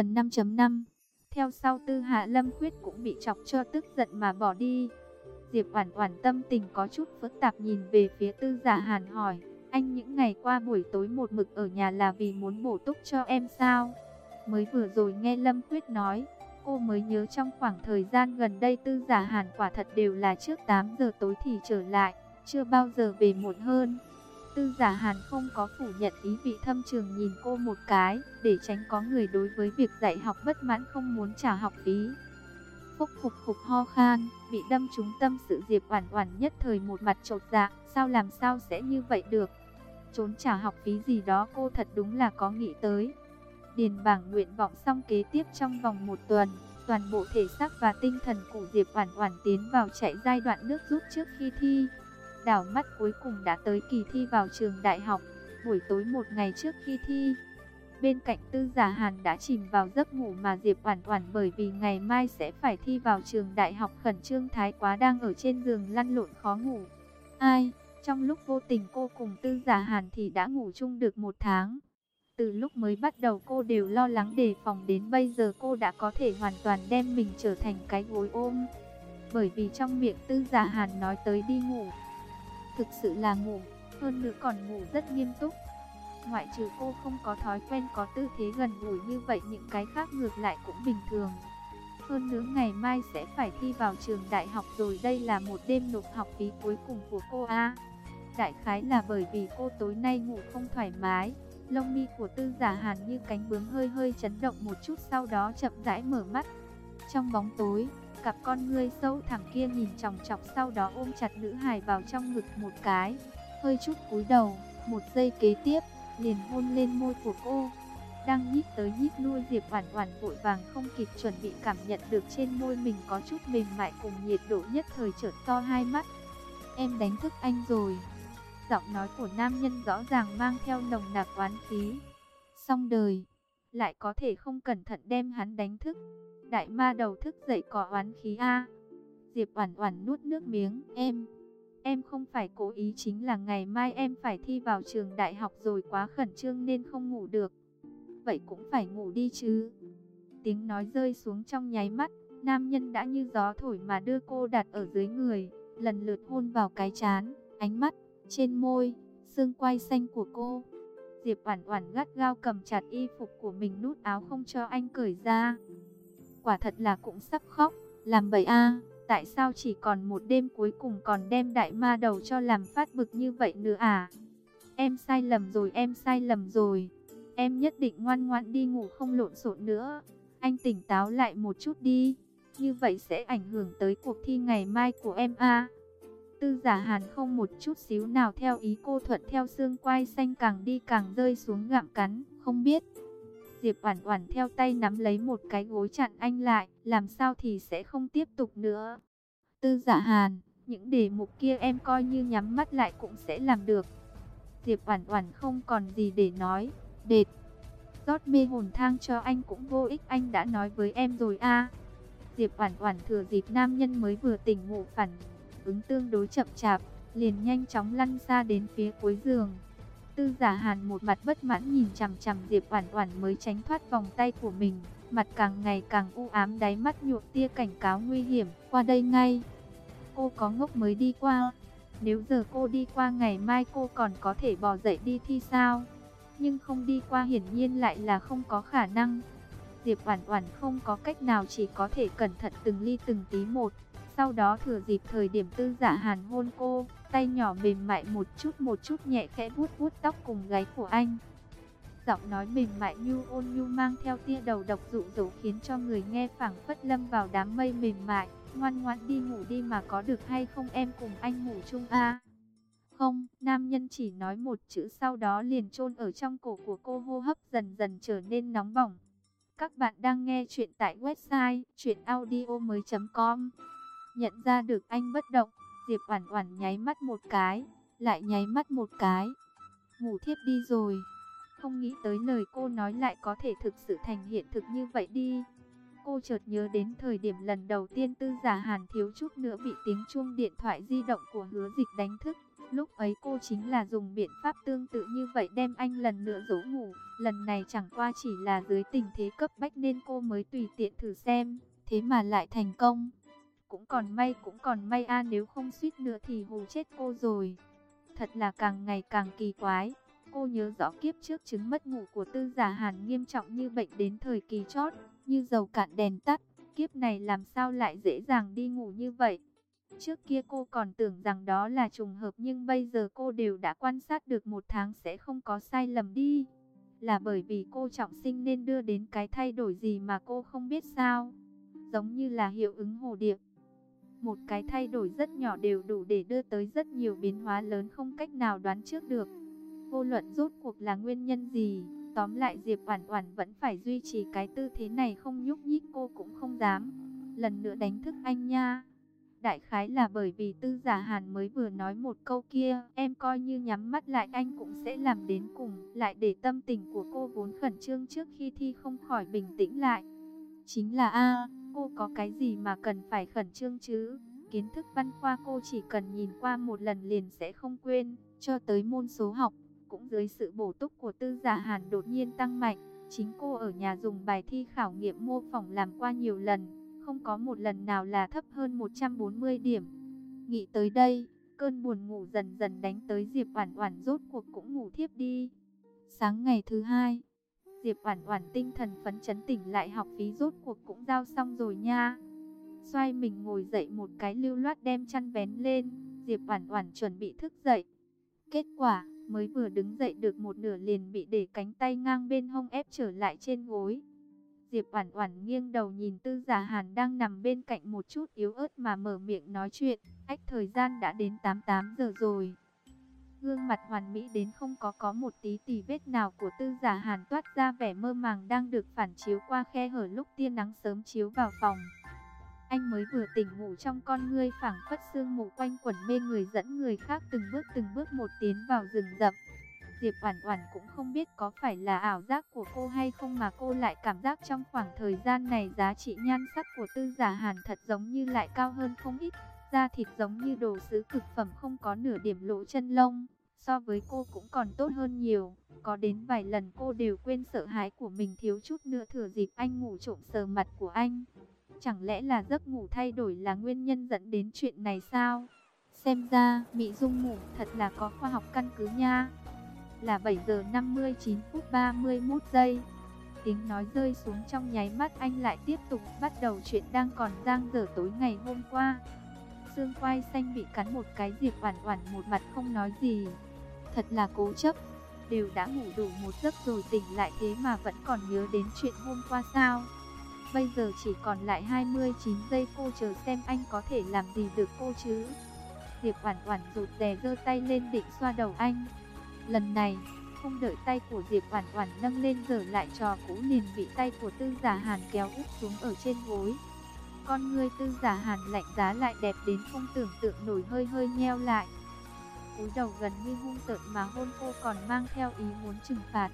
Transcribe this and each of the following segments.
Phần 5.5 Theo sau Tư Hạ Lâm Khuyết cũng bị chọc cho tức giận mà bỏ đi. Diệp Oản Oản tâm tình có chút phức tạp nhìn về phía Tư Giả Hàn hỏi, anh những ngày qua buổi tối một mực ở nhà là vì muốn bổ túc cho em sao? Mới vừa rồi nghe Lâm Khuyết nói, cô mới nhớ trong khoảng thời gian gần đây Tư Giả Hàn quả thật đều là trước 8 giờ tối thì trở lại, chưa bao giờ về muộn hơn. Tư giả hàn không có phủ nhận ý vị thâm trường nhìn cô một cái, để tránh có người đối với việc dạy học bất mãn không muốn trả học phí. Phúc phục phục ho khan, bị đâm trúng tâm sự Diệp Oản Oản nhất thời một mặt chột dạ, sao làm sao sẽ như vậy được? Trốn trả học phí gì đó cô thật đúng là có nghĩ tới. Điền bảng nguyện vọng xong kế tiếp trong vòng một tuần, toàn bộ thể xác và tinh thần của Diệp Oản Oản tiến vào chạy giai đoạn nước rút trước khi thi. Đảo mắt cuối cùng đã tới kỳ thi vào trường đại học, buổi tối một ngày trước khi thi. Bên cạnh tư giả hàn đã chìm vào giấc ngủ mà Diệp Oản Oản bởi vì ngày mai sẽ phải thi vào trường đại học khẩn trương thái quá đang ở trên giường lăn lộn khó ngủ. Ai, trong lúc vô tình cô cùng tư giả hàn thì đã ngủ chung được một tháng. Từ lúc mới bắt đầu cô đều lo lắng đề phòng đến bây giờ cô đã có thể hoàn toàn đem mình trở thành cái gối ôm. Bởi vì trong miệng tư giả hàn nói tới đi ngủ, thực sự là ngủ, hơn nữa còn ngủ rất nghiêm túc. Ngoại trừ cô không có thói quen có tư thế gần gũi như vậy những cái khác ngược lại cũng bình thường. Hơn nữa ngày mai sẽ phải thi vào trường đại học rồi đây là một đêm nộp học phí cuối cùng của cô A. Đại khái là bởi vì cô tối nay ngủ không thoải mái, lông mi của tư giả hàn như cánh bướm hơi hơi chấn động một chút sau đó chậm rãi mở mắt. Trong bóng tối, Cặp con ngươi sâu thẳm kia nhìn chòng chọc sau đó ôm chặt nữ hài vào trong ngực một cái. Hơi chút cúi đầu, một giây kế tiếp, liền hôn lên môi của cô. Đang nhít tới nhít lui Diệp Oản Oản vội vàng không kịp chuẩn bị cảm nhận được trên môi mình có chút mềm mại cùng nhiệt độ nhất thời trợn to hai mắt. Em đánh thức anh rồi. Giọng nói của nam nhân rõ ràng mang theo nồng nặc oán khí. Xong đời, lại có thể không cẩn thận đem hắn đánh thức. Đại ma đầu thức dậy có oán khí a. Diệp Oản Oản nuốt nước miếng, "Em, em không phải cố ý chính là ngày mai em phải thi vào trường đại học rồi quá khẩn trương nên không ngủ được. Vậy cũng phải ngủ đi chứ." Tiếng nói rơi xuống trong nháy mắt, nam nhân đã như gió thổi mà đưa cô đặt ở dưới người, lần lượt hôn vào cái trán, ánh mắt, trên môi, xương quai xanh của cô. Diệp Oản Oản gắt gao cầm chặt y phục của mình nút áo không cho anh cởi ra quả thật là cũng sắp khóc, làm bậy a, tại sao chỉ còn một đêm cuối cùng còn đem đại ma đầu cho làm phát bực như vậy nữa à? Em sai lầm rồi, em sai lầm rồi. Em nhất định ngoan ngoãn đi ngủ không lộn xộn nữa. Anh tỉnh táo lại một chút đi, như vậy sẽ ảnh hưởng tới cuộc thi ngày mai của em a. Tư giả hàn không một chút xíu nào theo ý cô thuận theo xương quai xanh càng đi càng rơi xuống gặm cắn, không biết Diệp Oản Oản theo tay nắm lấy một cái gối chặn anh lại, làm sao thì sẽ không tiếp tục nữa. Tư Dạ Hàn, những đề mục kia em coi như nhắm mắt lại cũng sẽ làm được. Diệp Oản Oản không còn gì để nói, đệt. Rót mê hồn thang cho anh cũng vô ích, anh đã nói với em rồi a. Diệp Oản Oản thừa dịp nam nhân mới vừa tỉnh ngủ phản ứng tương đối chậm chạp, liền nhanh chóng lăn ra đến phía cuối giường. Tư giả hàn một mặt bất mãn nhìn chằm chằm Diệp Oản Oản mới tránh thoát vòng tay của mình, mặt càng ngày càng u ám đáy mắt nhuộm tia cảnh cáo nguy hiểm, qua đây ngay. Cô có ngốc mới đi qua, nếu giờ cô đi qua ngày mai cô còn có thể bò dậy đi thi sao? Nhưng không đi qua hiển nhiên lại là không có khả năng. Diệp Oản Oản không có cách nào chỉ có thể cẩn thận từng ly từng tí một, sau đó thừa dịp thời điểm Tư Giả Hàn hôn cô, tay nhỏ mềm mại một chút một chút nhẹ khẽ vuốt vuốt tóc cùng gáy của anh. Giọng nói mềm mại như ôn nhu mang theo tia đầu độc dụ dỗ khiến cho người nghe phảng phất lâm vào đám mây mềm mại. Ngoan ngoãn đi ngủ đi mà có được hay không em cùng anh ngủ chung a Không, nam nhân chỉ nói một chữ sau đó liền chôn ở trong cổ của cô hô hấp dần dần trở nên nóng bỏng. Các bạn đang nghe chuyện tại website chuyenaudio.com Nhận ra được anh bất động, Diệp Oản Oản nháy mắt một cái, lại nháy mắt một cái. Ngủ thiếp đi rồi. Không nghĩ tới lời cô nói lại có thể thực sự thành hiện thực như vậy đi. Cô chợt nhớ đến thời điểm lần đầu tiên Tư Giả Hàn thiếu chút nữa bị tiếng chuông điện thoại di động của Hứa Dịch đánh thức, Lúc ấy cô chính là dùng biện pháp tương tự như vậy đem anh lần nữa dỗ ngủ. Lần này chẳng qua chỉ là dưới tình thế cấp bách nên cô mới tùy tiện thử xem. Thế mà lại thành công. Cũng còn may cũng còn may a nếu không suýt nữa thì hù chết cô rồi. Thật là càng ngày càng kỳ quái. Cô nhớ rõ kiếp trước chứng mất ngủ của tư giả hàn nghiêm trọng như bệnh đến thời kỳ chót, như dầu cạn đèn tắt. Kiếp này làm sao lại dễ dàng đi ngủ như vậy? Trước kia cô còn tưởng rằng đó là trùng hợp nhưng bây giờ cô đều đã quan sát được một tháng sẽ không có sai lầm đi. Là bởi vì cô trọng sinh nên đưa đến cái thay đổi gì mà cô không biết sao. Giống như là hiệu ứng hồ điệp. Một cái thay đổi rất nhỏ đều đủ để đưa tới rất nhiều biến hóa lớn không cách nào đoán trước được. Vô luận rốt cuộc là nguyên nhân gì, tóm lại Diệp Oản Oản vẫn phải duy trì cái tư thế này không nhúc nhích cô cũng không dám. Lần nữa đánh thức anh nha. Đại khái là bởi vì tư giả hàn mới vừa nói một câu kia, em coi như nhắm mắt lại anh cũng sẽ làm đến cùng, lại để tâm tình của cô vốn khẩn trương trước khi thi không khỏi bình tĩnh lại. Chính là A, cô có cái gì mà cần phải khẩn trương chứ? Kiến thức văn khoa cô chỉ cần nhìn qua một lần liền sẽ không quên, cho tới môn số học, cũng dưới sự bổ túc của tư giả hàn đột nhiên tăng mạnh. Chính cô ở nhà dùng bài thi khảo nghiệm mô phỏng làm qua nhiều lần, không có một lần nào là thấp hơn 140 điểm. Nghĩ tới đây, cơn buồn ngủ dần dần đánh tới Diệp Oản Oản rốt cuộc cũng ngủ thiếp đi. Sáng ngày thứ hai, Diệp Oản Oản tinh thần phấn chấn tỉnh lại học phí rốt cuộc cũng giao xong rồi nha. Xoay mình ngồi dậy một cái lưu loát đem chăn vén lên, Diệp Oản Oản chuẩn bị thức dậy. Kết quả, mới vừa đứng dậy được một nửa liền bị để cánh tay ngang bên hông ép trở lại trên gối. Diệp Oản Oản nghiêng đầu nhìn Tư Giả Hàn đang nằm bên cạnh một chút yếu ớt mà mở miệng nói chuyện, ách thời gian đã đến 88 giờ rồi. Gương mặt hoàn mỹ đến không có có một tí tì vết nào của Tư Giả Hàn toát ra vẻ mơ màng đang được phản chiếu qua khe hở lúc tia nắng sớm chiếu vào phòng. Anh mới vừa tỉnh ngủ trong con ngươi phảng phất sương mù quanh quẩn mê người dẫn người khác từng bước từng bước một tiến vào rừng rậm. Diệp Oản Oản cũng không biết có phải là ảo giác của cô hay không mà cô lại cảm giác trong khoảng thời gian này giá trị nhan sắc của Tư Giả Hàn thật giống như lại cao hơn không ít, da thịt giống như đồ sứ cực phẩm không có nửa điểm lỗ chân lông, so với cô cũng còn tốt hơn nhiều, có đến vài lần cô đều quên sợ hãi của mình thiếu chút nữa thừa dịp anh ngủ trộm sờ mặt của anh. Chẳng lẽ là giấc ngủ thay đổi là nguyên nhân dẫn đến chuyện này sao? Xem ra, Mỹ Dung ngủ thật là có khoa học căn cứ nha là 7 giờ 59 phút 31 giây. Tiếng nói rơi xuống trong nháy mắt anh lại tiếp tục bắt đầu chuyện đang còn giang dở tối ngày hôm qua. Xương quai xanh bị cắn một cái Diệp Oản Oản một mặt không nói gì. Thật là cố chấp, đều đã ngủ đủ một giấc rồi tỉnh lại thế mà vẫn còn nhớ đến chuyện hôm qua sao? Bây giờ chỉ còn lại 29 giây cô chờ xem anh có thể làm gì được cô chứ. Diệp Oản Oản rụt rè giơ tay lên định xoa đầu anh. Lần này, không đợi tay của Diệp Oản Oản nâng lên giở lại trò cũ liền bị tay của Tư Giả Hàn kéo úp xuống ở trên gối. Con ngươi Tư Giả Hàn lạnh giá lại đẹp đến không tưởng tượng nổi hơi hơi nheo lại. Cúi đầu gần như hung tợn mà hôn cô còn mang theo ý muốn trừng phạt.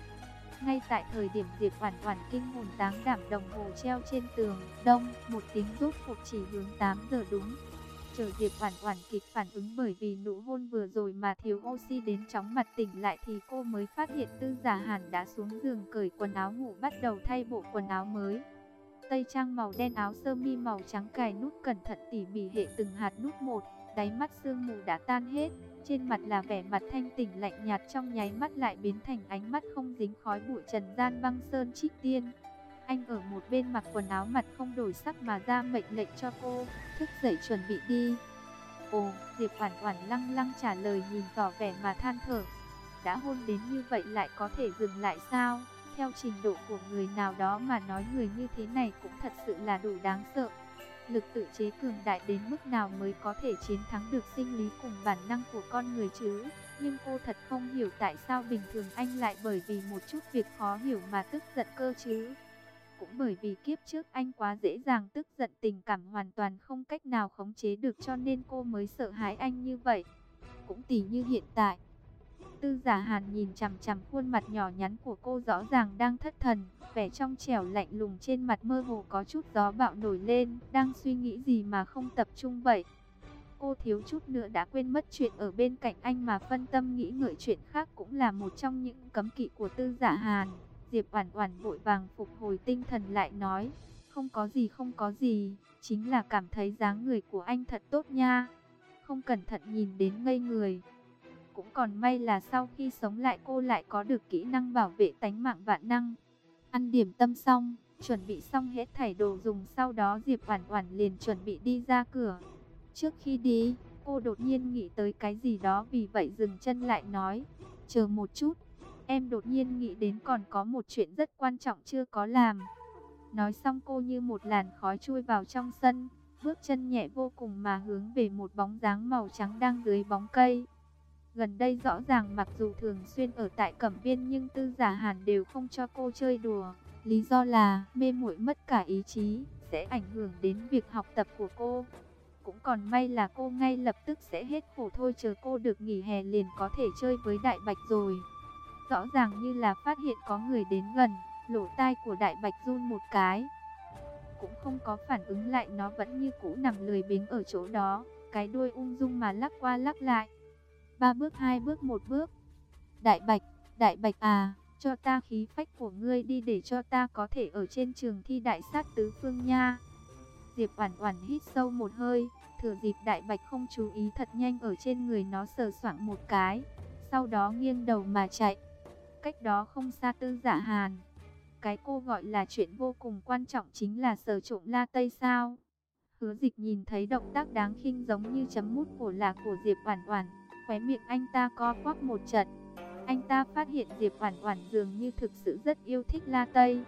Ngay tại thời điểm Diệp Oản Oản kinh hồn táng đảm đồng hồ treo trên tường, đông, một tiếng rốt cuộc chỉ hướng 8 giờ đúng chờ Diệp Oản Oản kịp phản ứng bởi vì nụ hôn vừa rồi mà thiếu oxy đến chóng mặt tỉnh lại thì cô mới phát hiện Tư Giả Hàn đã xuống giường cởi quần áo ngủ bắt đầu thay bộ quần áo mới. Tây trang màu đen áo sơ mi màu trắng cài nút cẩn thận tỉ mỉ hệ từng hạt nút một, đáy mắt sương mù đã tan hết, trên mặt là vẻ mặt thanh tỉnh lạnh nhạt trong nháy mắt lại biến thành ánh mắt không dính khói bụi trần gian băng sơn trích tiên. Anh ở một bên mặc quần áo mặt không đổi sắc mà ra mệnh lệnh cho cô, thức dậy chuẩn bị đi. Ồ, Diệp hoàn hoàn lăng lăng trả lời nhìn tỏ vẻ mà than thở. Đã hôn đến như vậy lại có thể dừng lại sao? Theo trình độ của người nào đó mà nói người như thế này cũng thật sự là đủ đáng sợ. Lực tự chế cường đại đến mức nào mới có thể chiến thắng được sinh lý cùng bản năng của con người chứ? Nhưng cô thật không hiểu tại sao bình thường anh lại bởi vì một chút việc khó hiểu mà tức giận cơ chứ? Cũng bởi vì kiếp trước anh quá dễ dàng tức giận tình cảm hoàn toàn không cách nào khống chế được cho nên cô mới sợ hãi anh như vậy. Cũng tỉ như hiện tại. Tư giả hàn nhìn chằm chằm khuôn mặt nhỏ nhắn của cô rõ ràng đang thất thần, vẻ trong trẻo lạnh lùng trên mặt mơ hồ có chút gió bạo nổi lên, đang suy nghĩ gì mà không tập trung vậy. Cô thiếu chút nữa đã quên mất chuyện ở bên cạnh anh mà phân tâm nghĩ ngợi chuyện khác cũng là một trong những cấm kỵ của tư giả hàn. Diệp Oản Oản vội vàng phục hồi tinh thần lại nói, không có gì không có gì, chính là cảm thấy dáng người của anh thật tốt nha. Không cẩn thận nhìn đến ngây người. Cũng còn may là sau khi sống lại cô lại có được kỹ năng bảo vệ tánh mạng vạn năng. Ăn điểm tâm xong, chuẩn bị xong hết thảy đồ dùng sau đó Diệp Oản Oản liền chuẩn bị đi ra cửa. Trước khi đi, cô đột nhiên nghĩ tới cái gì đó vì vậy dừng chân lại nói, chờ một chút, em đột nhiên nghĩ đến còn có một chuyện rất quan trọng chưa có làm. Nói xong cô như một làn khói chui vào trong sân, bước chân nhẹ vô cùng mà hướng về một bóng dáng màu trắng đang dưới bóng cây. Gần đây rõ ràng mặc dù thường xuyên ở tại Cẩm Viên nhưng Tư Giả Hàn đều không cho cô chơi đùa. Lý do là mê muội mất cả ý chí, sẽ ảnh hưởng đến việc học tập của cô. Cũng còn may là cô ngay lập tức sẽ hết khổ thôi chờ cô được nghỉ hè liền có thể chơi với Đại Bạch rồi. Rõ ràng như là phát hiện có người đến gần, lỗ tai của Đại Bạch run một cái. Cũng không có phản ứng lại nó vẫn như cũ nằm lười biếng ở chỗ đó, cái đuôi ung dung mà lắc qua lắc lại. Ba bước hai bước một bước. Đại Bạch, Đại Bạch à, cho ta khí phách của ngươi đi để cho ta có thể ở trên trường thi đại sát tứ phương nha. Diệp Oản Oản hít sâu một hơi, thừa dịp Đại Bạch không chú ý thật nhanh ở trên người nó sờ soạng một cái, sau đó nghiêng đầu mà chạy. Cách đó không xa Tư Giả Hàn. Cái cô gọi là chuyện vô cùng quan trọng chính là sờ trộm La Tây sao? Hứa Dịch nhìn thấy động tác đáng khinh giống như chấm mút của là của Diệp Oản Oản, khóe miệng anh ta co quắp một trận. Anh ta phát hiện Diệp Oản Oản dường như thực sự rất yêu thích La Tây.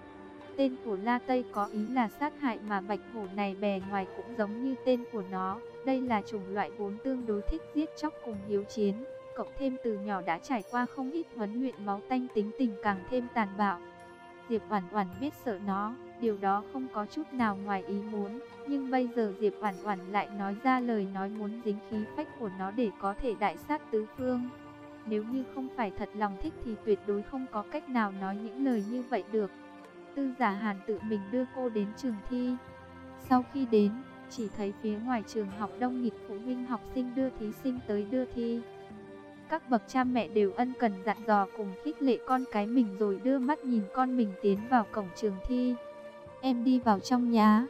Tên của La Tây có ý là sát hại mà bạch hổ này bề ngoài cũng giống như tên của nó. Đây là chủng loại vốn tương đối thích giết chóc cùng hiếu chiến, cộng thêm từ nhỏ đã trải qua không ít huấn luyện máu tanh tính tình càng thêm tàn bạo. Diệp Oản Oản biết sợ nó, điều đó không có chút nào ngoài ý muốn, nhưng bây giờ Diệp Oản Oản lại nói ra lời nói muốn dính khí phách của nó để có thể đại sát tứ phương. Nếu như không phải thật lòng thích thì tuyệt đối không có cách nào nói những lời như vậy được. Tư giả Hàn tự mình đưa cô đến trường thi. Sau khi đến, chỉ thấy phía ngoài trường học đông nghịt phụ huynh học sinh đưa thí sinh tới đưa thi. Các bậc cha mẹ đều ân cần dặn dò cùng khích lệ con cái mình rồi đưa mắt nhìn con mình tiến vào cổng trường thi. Em đi vào trong nhà.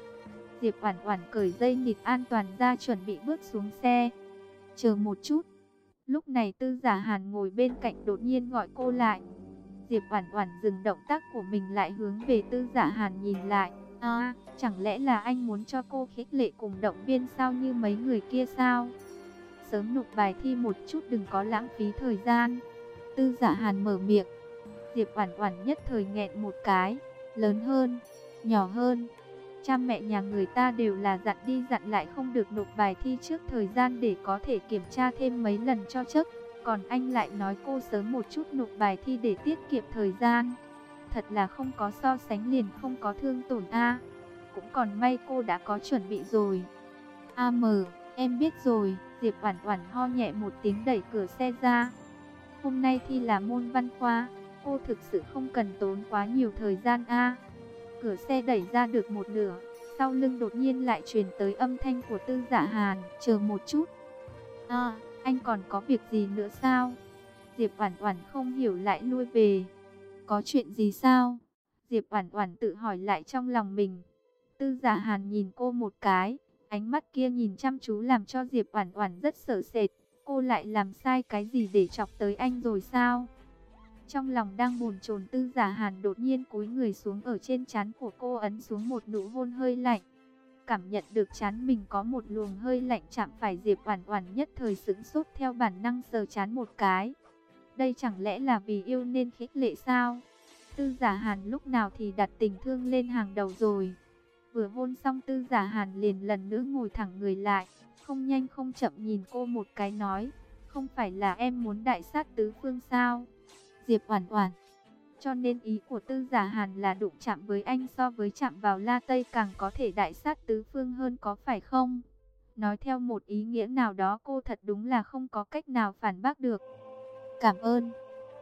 Diệp Oản Oản cởi dây nịt an toàn ra chuẩn bị bước xuống xe. Chờ một chút. Lúc này Tư Giả Hàn ngồi bên cạnh đột nhiên gọi cô lại. Diệp Oản Oản dừng động tác của mình lại hướng về Tư Giả Hàn nhìn lại. À, chẳng lẽ là anh muốn cho cô khích lệ cùng động viên sao như mấy người kia sao? Sớm nộp bài thi một chút đừng có lãng phí thời gian. Tư Giả Hàn mở miệng. Diệp Oản Oản nhất thời nghẹn một cái, lớn hơn, nhỏ hơn. Cha mẹ nhà người ta đều là dặn đi dặn lại không được nộp bài thi trước thời gian để có thể kiểm tra thêm mấy lần cho chắc. Còn anh lại nói cô sớm một chút nộp bài thi để tiết kiệm thời gian. Thật là không có so sánh liền không có thương tổn A. Cũng còn may cô đã có chuẩn bị rồi. A mờ, em biết rồi. Diệp Oản Oản ho nhẹ một tiếng đẩy cửa xe ra. Hôm nay thi là môn văn khoa, cô thực sự không cần tốn quá nhiều thời gian a. Cửa xe đẩy ra được một nửa, sau lưng đột nhiên lại truyền tới âm thanh của Tư Giả Hàn, "Chờ một chút." "A, anh còn có việc gì nữa sao?" Diệp Oản Oản không hiểu lại lui về. "Có chuyện gì sao?" Diệp Oản Oản tự hỏi lại trong lòng mình. Tư Giả Hàn nhìn cô một cái, ánh mắt kia nhìn chăm chú làm cho Diệp Oản Oản rất sợ sệt. Cô lại làm sai cái gì để chọc tới anh rồi sao? Trong lòng đang buồn chồn tư giả hàn đột nhiên cúi người xuống ở trên chán của cô ấn xuống một nụ hôn hơi lạnh. Cảm nhận được chán mình có một luồng hơi lạnh chạm phải Diệp Oản Oản nhất thời sững sốt theo bản năng sờ chán một cái. Đây chẳng lẽ là vì yêu nên khích lệ sao? Tư giả hàn lúc nào thì đặt tình thương lên hàng đầu rồi. Vừa hôn xong tư giả hàn liền lần nữa ngồi thẳng người lại, không nhanh không chậm nhìn cô một cái nói, không phải là em muốn đại sát tứ phương sao? Diệp Oản Oản. Cho nên ý của Tư Giả Hàn là đụng chạm với anh so với chạm vào La Tây càng có thể đại sát tứ phương hơn có phải không? Nói theo một ý nghĩa nào đó cô thật đúng là không có cách nào phản bác được. Cảm ơn.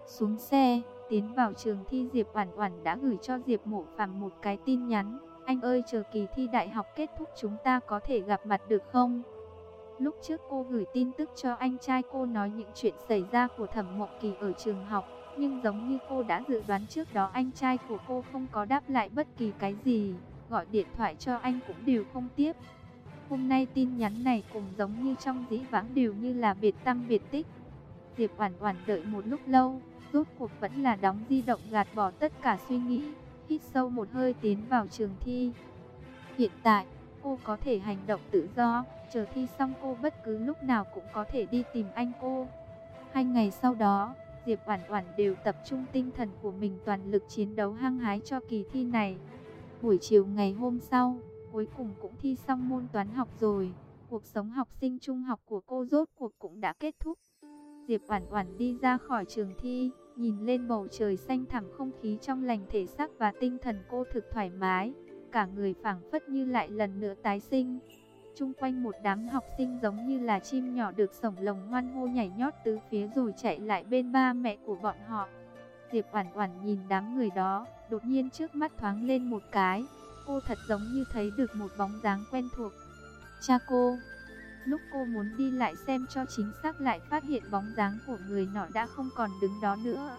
Xuống xe, tiến vào trường thi Diệp Oản Oản đã gửi cho Diệp Mộ Phàm một cái tin nhắn, "Anh ơi, chờ kỳ thi đại học kết thúc chúng ta có thể gặp mặt được không?" Lúc trước cô gửi tin tức cho anh trai cô nói những chuyện xảy ra của Thẩm Mộng Kỳ ở trường học, nhưng giống như cô đã dự đoán trước đó anh trai của cô không có đáp lại bất kỳ cái gì, gọi điện thoại cho anh cũng đều không tiếp. Hôm nay tin nhắn này cũng giống như trong dĩ vãng đều như là biệt tâm biệt tích. Diệp Oản Oản đợi một lúc lâu, rốt cuộc vẫn là đóng di động gạt bỏ tất cả suy nghĩ, hít sâu một hơi tiến vào trường thi. Hiện tại, cô có thể hành động tự do, chờ thi xong cô bất cứ lúc nào cũng có thể đi tìm anh cô. Hai ngày sau đó, Diệp Oản Oản đều tập trung tinh thần của mình toàn lực chiến đấu hăng hái cho kỳ thi này. Buổi chiều ngày hôm sau, cuối cùng cũng thi xong môn toán học rồi. Cuộc sống học sinh trung học của cô rốt cuộc cũng đã kết thúc. Diệp Oản Oản đi ra khỏi trường thi, nhìn lên bầu trời xanh thẳm không khí trong lành thể xác và tinh thần cô thực thoải mái, cả người phảng phất như lại lần nữa tái sinh. Trung quanh một đám học sinh giống như là chim nhỏ được sổng lồng hoan hô nhảy nhót tứ phía rồi chạy lại bên ba mẹ của bọn họ. Diệp Oản Oản nhìn đám người đó, đột nhiên trước mắt thoáng lên một cái, cô thật giống như thấy được một bóng dáng quen thuộc. Cha cô. Lúc cô muốn đi lại xem cho chính xác lại phát hiện bóng dáng của người nọ đã không còn đứng đó nữa.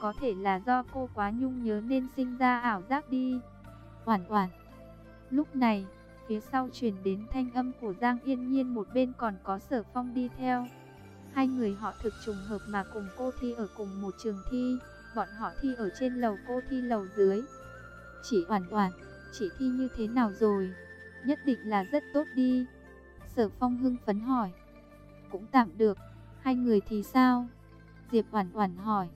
Có thể là do cô quá nhung nhớ nên sinh ra ảo giác đi. Oản Oản. Lúc này, phía sau truyền đến thanh âm của Giang Yên Nhiên một bên còn có Sở Phong đi theo. Hai người họ thực trùng hợp mà cùng cô thi ở cùng một trường thi, bọn họ thi ở trên lầu cô thi lầu dưới. Chỉ Oản Oản, chỉ thi như thế nào rồi? Nhất định là rất tốt đi. Sở Phong hưng phấn hỏi. Cũng tạm được, hai người thì sao? Diệp Oản Oản hỏi.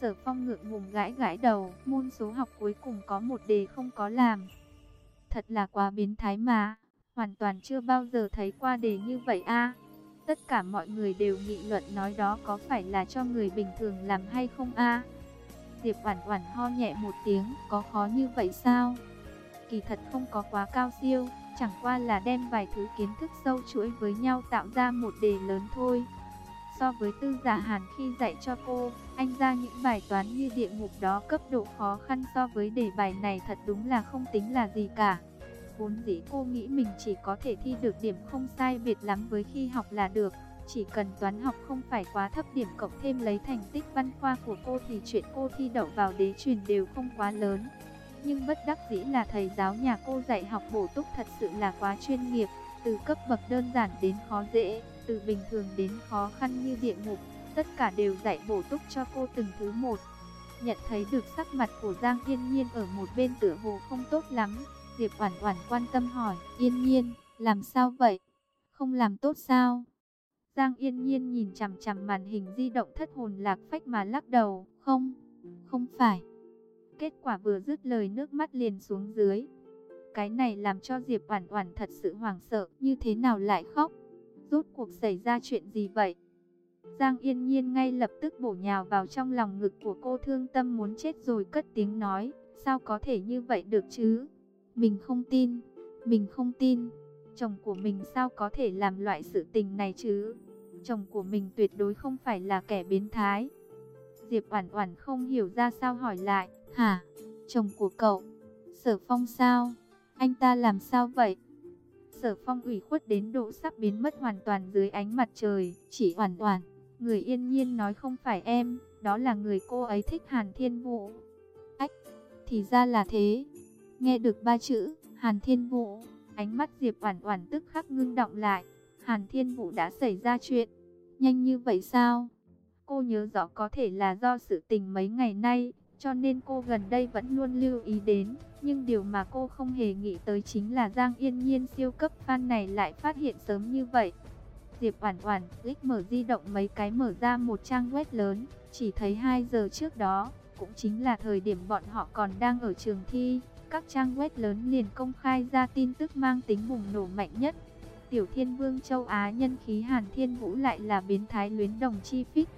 Sở Phong ngượng ngùng gãi gãi đầu, môn số học cuối cùng có một đề không có làm. Thật là quá biến thái mà, hoàn toàn chưa bao giờ thấy qua đề như vậy a. Tất cả mọi người đều nghị luận nói đó có phải là cho người bình thường làm hay không a? Diệp Oản Oản ho nhẹ một tiếng, có khó như vậy sao? Kỳ thật không có quá cao siêu, chẳng qua là đem vài thứ kiến thức sâu chuỗi với nhau tạo ra một đề lớn thôi. So với tư giả hàn khi dạy cho cô, anh ra những bài toán như địa ngục đó cấp độ khó khăn so với đề bài này thật đúng là không tính là gì cả. Vốn dĩ cô nghĩ mình chỉ có thể thi được điểm không sai biệt lắm với khi học là được. Chỉ cần toán học không phải quá thấp điểm cộng thêm lấy thành tích văn khoa của cô thì chuyện cô thi đậu vào đế truyền đều không quá lớn. Nhưng bất đắc dĩ là thầy giáo nhà cô dạy học bổ túc thật sự là quá chuyên nghiệp, từ cấp bậc đơn giản đến khó dễ từ bình thường đến khó khăn như địa ngục, tất cả đều dạy bổ túc cho cô từng thứ một. Nhận thấy được sắc mặt của Giang Yên Nhiên ở một bên tựa hồ không tốt lắm, Diệp Oản Oản quan tâm hỏi, "Yên Nhiên, làm sao vậy? Không làm tốt sao?" Giang Yên Nhiên nhìn chằm chằm màn hình di động thất hồn lạc phách mà lắc đầu, "Không, không phải." Kết quả vừa dứt lời nước mắt liền xuống dưới. Cái này làm cho Diệp Oản Oản thật sự hoảng sợ, như thế nào lại khóc? Rốt cuộc xảy ra chuyện gì vậy? Giang Yên Nhiên ngay lập tức bổ nhào vào trong lòng ngực của cô thương tâm muốn chết rồi cất tiếng nói, sao có thể như vậy được chứ? Mình không tin, mình không tin, chồng của mình sao có thể làm loại sự tình này chứ? Chồng của mình tuyệt đối không phải là kẻ biến thái. Diệp Oản Oản không hiểu ra sao hỏi lại, "Hả? Chồng của cậu? Sở Phong sao? Anh ta làm sao vậy?" Sở Phong ủy khuất đến độ sắp biến mất hoàn toàn dưới ánh mặt trời, chỉ hoàn toàn. Người yên nhiên nói không phải em, đó là người cô ấy thích Hàn Thiên Vũ. Ách, thì ra là thế. Nghe được ba chữ, Hàn Thiên Vũ, ánh mắt Diệp Oản Oản tức khắc ngưng động lại. Hàn Thiên Vũ đã xảy ra chuyện. Nhanh như vậy sao? Cô nhớ rõ có thể là do sự tình mấy ngày nay, cho nên cô gần đây vẫn luôn lưu ý đến. Nhưng điều mà cô không hề nghĩ tới chính là Giang Yên Nhiên siêu cấp fan này lại phát hiện sớm như vậy. Diệp Oản Oản click mở di động mấy cái mở ra một trang web lớn, chỉ thấy 2 giờ trước đó, cũng chính là thời điểm bọn họ còn đang ở trường thi, các trang web lớn liền công khai ra tin tức mang tính bùng nổ mạnh nhất. Tiểu Thiên Vương châu Á nhân khí Hàn Thiên Vũ lại là biến thái luyến đồng chi phích.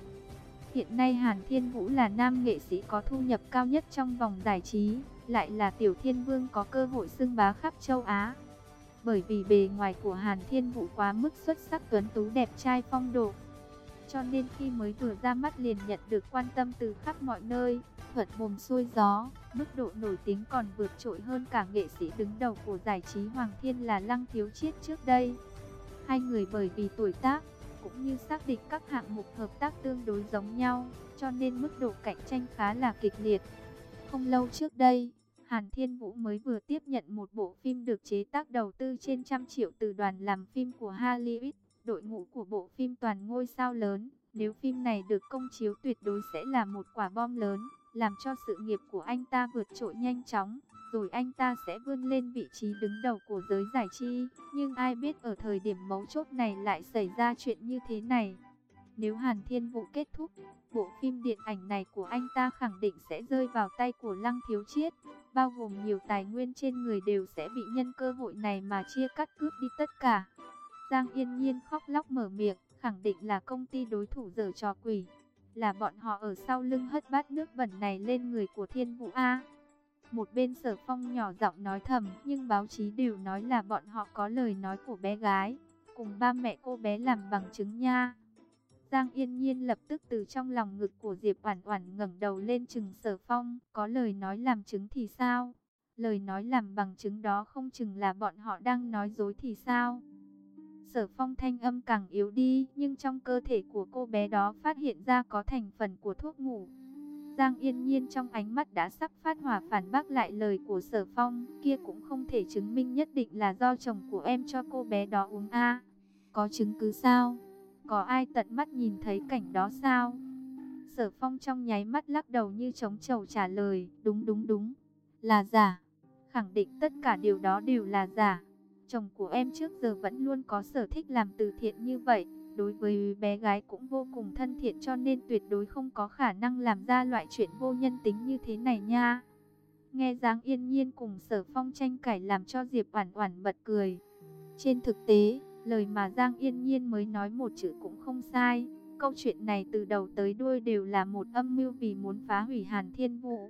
Hiện nay Hàn Thiên Vũ là nam nghệ sĩ có thu nhập cao nhất trong vòng giải trí, lại là Tiểu Thiên Vương có cơ hội xưng bá khắp châu Á. Bởi vì bề ngoài của Hàn Thiên Vũ quá mức xuất sắc tuấn tú đẹp trai phong độ. Cho nên khi mới vừa ra mắt liền nhận được quan tâm từ khắp mọi nơi, thuận mồm xuôi gió, mức độ nổi tiếng còn vượt trội hơn cả nghệ sĩ đứng đầu của giải trí Hoàng Thiên là Lăng Thiếu Chiết trước đây. Hai người bởi vì tuổi tác, cũng như xác định các hạng mục hợp tác tương đối giống nhau, cho nên mức độ cạnh tranh khá là kịch liệt. Không lâu trước đây, Hàn Thiên Vũ mới vừa tiếp nhận một bộ phim được chế tác đầu tư trên trăm triệu từ đoàn làm phim của Hollywood, đội ngũ của bộ phim toàn ngôi sao lớn. Nếu phim này được công chiếu tuyệt đối sẽ là một quả bom lớn, làm cho sự nghiệp của anh ta vượt trội nhanh chóng, rồi anh ta sẽ vươn lên vị trí đứng đầu của giới giải trí. Nhưng ai biết ở thời điểm mấu chốt này lại xảy ra chuyện như thế này. Nếu Hàn Thiên Vũ kết thúc, bộ phim điện ảnh này của anh ta khẳng định sẽ rơi vào tay của Lăng Thiếu Chiết, bao gồm nhiều tài nguyên trên người đều sẽ bị nhân cơ hội này mà chia cắt cướp đi tất cả. Giang Yên Nhiên khóc lóc mở miệng, khẳng định là công ty đối thủ giở trò quỷ, là bọn họ ở sau lưng hất bát nước bẩn này lên người của Thiên Vũ A. Một bên sở phong nhỏ giọng nói thầm, nhưng báo chí đều nói là bọn họ có lời nói của bé gái, cùng ba mẹ cô bé làm bằng chứng nha. Giang Yên Nhiên lập tức từ trong lòng ngực của Diệp Oản Oản ngẩng đầu lên chừng Sở Phong, có lời nói làm chứng thì sao? Lời nói làm bằng chứng đó không chừng là bọn họ đang nói dối thì sao? Sở Phong thanh âm càng yếu đi, nhưng trong cơ thể của cô bé đó phát hiện ra có thành phần của thuốc ngủ. Giang Yên Nhiên trong ánh mắt đã sắp phát hỏa phản bác lại lời của Sở Phong, kia cũng không thể chứng minh nhất định là do chồng của em cho cô bé đó uống a. Có chứng cứ sao? Có ai tận mắt nhìn thấy cảnh đó sao? Sở Phong trong nháy mắt lắc đầu như chống chầu trả lời, đúng đúng đúng, là giả. Khẳng định tất cả điều đó đều là giả. Chồng của em trước giờ vẫn luôn có sở thích làm từ thiện như vậy. Đối với bé gái cũng vô cùng thân thiện cho nên tuyệt đối không có khả năng làm ra loại chuyện vô nhân tính như thế này nha. Nghe Giang Yên Nhiên cùng Sở Phong tranh cãi làm cho Diệp Oản Oản bật cười. Trên thực tế, lời mà Giang Yên Nhiên mới nói một chữ cũng không sai. Câu chuyện này từ đầu tới đuôi đều là một âm mưu vì muốn phá hủy Hàn Thiên Vũ.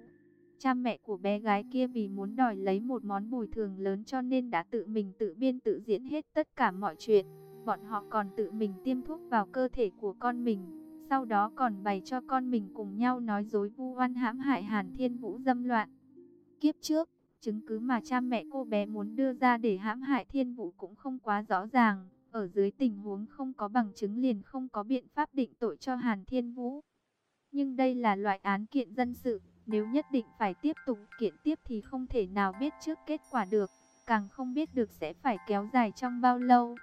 Cha mẹ của bé gái kia vì muốn đòi lấy một món bồi thường lớn cho nên đã tự mình tự biên tự diễn hết tất cả mọi chuyện. Bọn họ còn tự mình tiêm thuốc vào cơ thể của con mình. Sau đó còn bày cho con mình cùng nhau nói dối vu oan hãm hại Hàn Thiên Vũ dâm loạn. Kiếp trước, chứng cứ mà cha mẹ cô bé muốn đưa ra để hãm hại Thiên Vũ cũng không quá rõ ràng. Ở dưới tình huống không có bằng chứng liền không có biện pháp định tội cho Hàn Thiên Vũ. Nhưng đây là loại án kiện dân sự, nếu nhất định phải tiếp tục kiện tiếp thì không thể nào biết trước kết quả được, càng không biết được sẽ phải kéo dài trong bao lâu.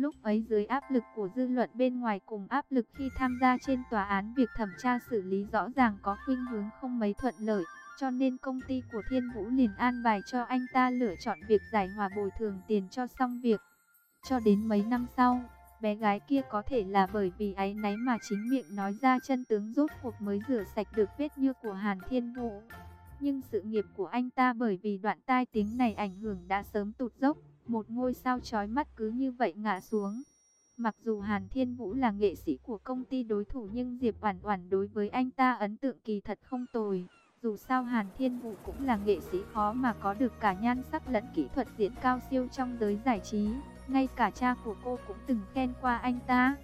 Lúc ấy dưới áp lực của dư luận bên ngoài cùng áp lực khi tham gia trên tòa án việc thẩm tra xử lý rõ ràng có khuynh hướng không mấy thuận lợi, cho nên công ty của Thiên Vũ liền an bài cho anh ta lựa chọn việc giải hòa bồi thường tiền cho xong việc. Cho đến mấy năm sau, bé gái kia có thể là bởi vì áy náy mà chính miệng nói ra chân tướng rốt cuộc mới rửa sạch được vết như của Hàn Thiên Vũ. Nhưng sự nghiệp của anh ta bởi vì đoạn tai tiếng này ảnh hưởng đã sớm tụt dốc, một ngôi sao chói mắt cứ như vậy ngã xuống. Mặc dù Hàn Thiên Vũ là nghệ sĩ của công ty đối thủ nhưng Diệp Oản Oản đối với anh ta ấn tượng kỳ thật không tồi. Dù sao Hàn Thiên Vũ cũng là nghệ sĩ khó mà có được cả nhan sắc lẫn kỹ thuật diễn cao siêu trong giới giải trí. Ngay cả cha của cô cũng từng khen qua anh ta.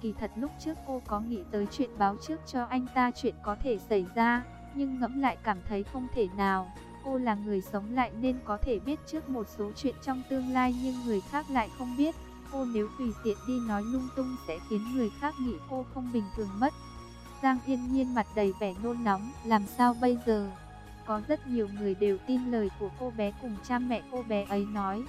Kỳ thật lúc trước cô có nghĩ tới chuyện báo trước cho anh ta chuyện có thể xảy ra, nhưng ngẫm lại cảm thấy không thể nào. Cô là người sống lại nên có thể biết trước một số chuyện trong tương lai nhưng người khác lại không biết. Cô nếu tùy tiện đi nói lung tung sẽ khiến người khác nghĩ cô không bình thường mất. Giang Yên Nhiên mặt đầy vẻ nôn nóng, làm sao bây giờ? Có rất nhiều người đều tin lời của cô bé cùng cha mẹ cô bé ấy nói.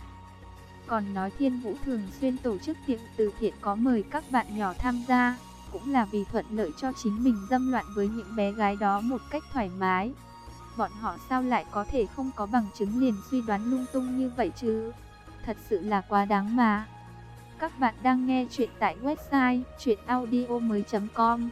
Còn nói Thiên Vũ thường xuyên tổ chức tiệc từ thiện có mời các bạn nhỏ tham gia, cũng là vì thuận lợi cho chính mình dâm loạn với những bé gái đó một cách thoải mái. Bọn họ sao lại có thể không có bằng chứng liền suy đoán lung tung như vậy chứ? Thật sự là quá đáng mà. Các bạn đang nghe chuyện tại website chuyenaudio.com